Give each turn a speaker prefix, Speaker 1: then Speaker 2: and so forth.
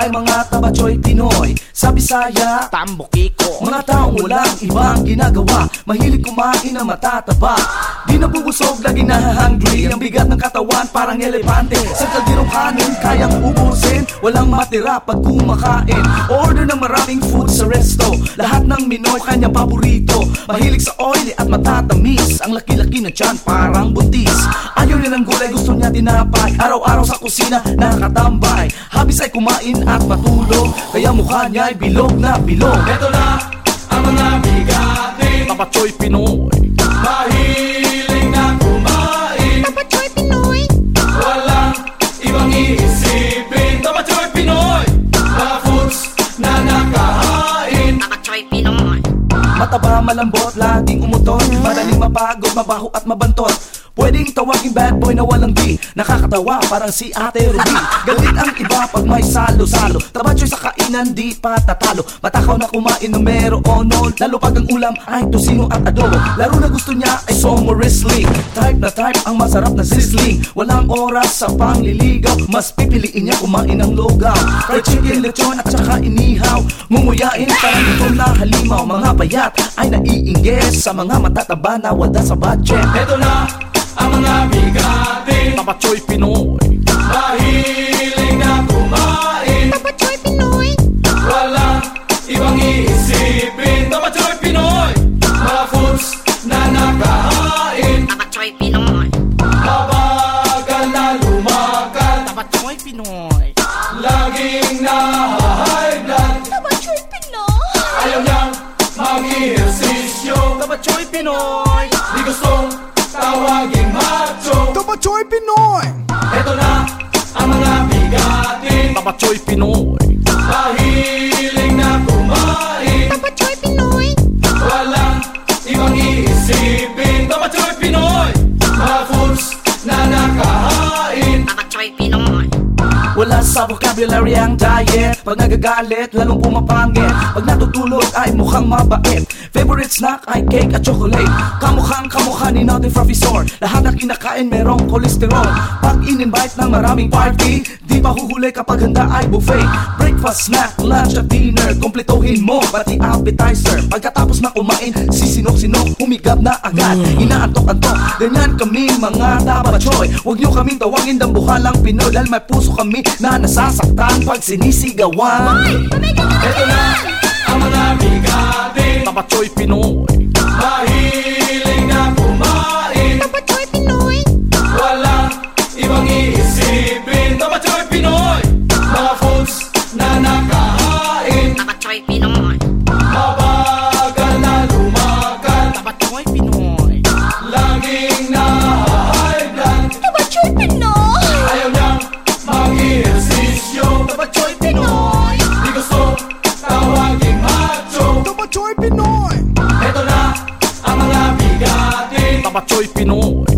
Speaker 1: ay mga tabachoy Pinoy Sa Bisaya,
Speaker 2: Tambukiko
Speaker 1: mga taong walang ibang ginagawa Mahilig kumain na matataba. Di nabubusog, lagi nahahangry Ang bigat ng katawan parang elepante. Sa kaldirong kanin, Walang matira pag kumakain. Order ng maraming food sa resto. Lahat ng Minoy kanya paborito. Mahilig sa oily at matatamis. Ang laki-laki na tiyan parang buntis Ayaw niya ng gulay, gusto niya tinapay. Araw-araw sa kusina, nakatambay. Habis ay kumain at matulog. Kaya mukha niya ay bilog na bilog.
Speaker 3: Ito na ang mga bigating
Speaker 2: Tabachoy Pinoy
Speaker 1: malambot, laging umutot. Madaling mapagod, mabaho at mabantot Pwedeng tawagin bad boy na walang di. Nakakatawa parang si Ate Ruby. Galit ang iba pag may salo-salo. Tabachoy sa kainan di pa tatalo. Matakaw na kumain numero ono Lalo pag ang ulam ay tosino at adobo. Laro na gusto niya ay sumo wrestling. Type na type ang masarap na sizzling. Walang oras sa pangliligaw Mas pipiliin niya kumain ng logaw Fried chicken, lechon at saka inihaw. Mumuyain parang gutom na halimaw Mga payat ay naiingges Sa mga matataba na wala sa budget.
Speaker 3: Ito na
Speaker 2: Tabachoy Pinoy.
Speaker 3: Mahilig na kumain.
Speaker 4: Tapachoy Pinoy.
Speaker 3: Walang ibang iisipin. Tabachoy Pinoy. Mga foods na nakahain.
Speaker 4: Tapachoy Pinoy.
Speaker 3: Mabagal na lumakad
Speaker 2: Tabachoy Pinoy.
Speaker 3: Laging na-high blood.
Speaker 4: Tapachoy Pinoy.
Speaker 3: Ayaw niyang mag-ehersisyo.
Speaker 2: Tabachoy Pinoy.
Speaker 3: Di gustong tawaging macho
Speaker 5: Tabachoy Pinoy.
Speaker 3: Ito na ang mga bigating
Speaker 2: Tabachoy Pinoy.
Speaker 3: Mahilig na kumain.
Speaker 4: Tapachoy Pinoy.
Speaker 3: Walang ibang iisipin. Tabachoy Pinoy Mga foods na nakahain.
Speaker 4: Tapachoy Pinoy
Speaker 1: Wala sa vocabulary ang diet. Pag nagagalit, lalong pumapangit. Pag natutulog ay mukhang mabait. Favorite snack ay cake at chocolate. Kamukhang kamukha ni Naughty Professor. Lahat ng kinakain merong kolesterol Pag in-invite ng maraming party Di pa huhuli kapag handa ay buffet. Breakfast, snack, lunch at dinner. Kompletuhin mo, pati appetizer. Pagkatapos na kumain, sisinok-sinok Humigab na agad, inaantok-antok. Ganyan kami mga tabachoy Huwag nyo kaming tawagin dambuhalang Pinoy. Dahil may puso kami na nasasaktan Pag sinisigawan.
Speaker 3: Ito na ang mga bigating
Speaker 2: Tabachoy Pinoy
Speaker 5: Tabachoy Pinoy
Speaker 3: Ito na ang mga bigating
Speaker 2: Tabachoy Pinoy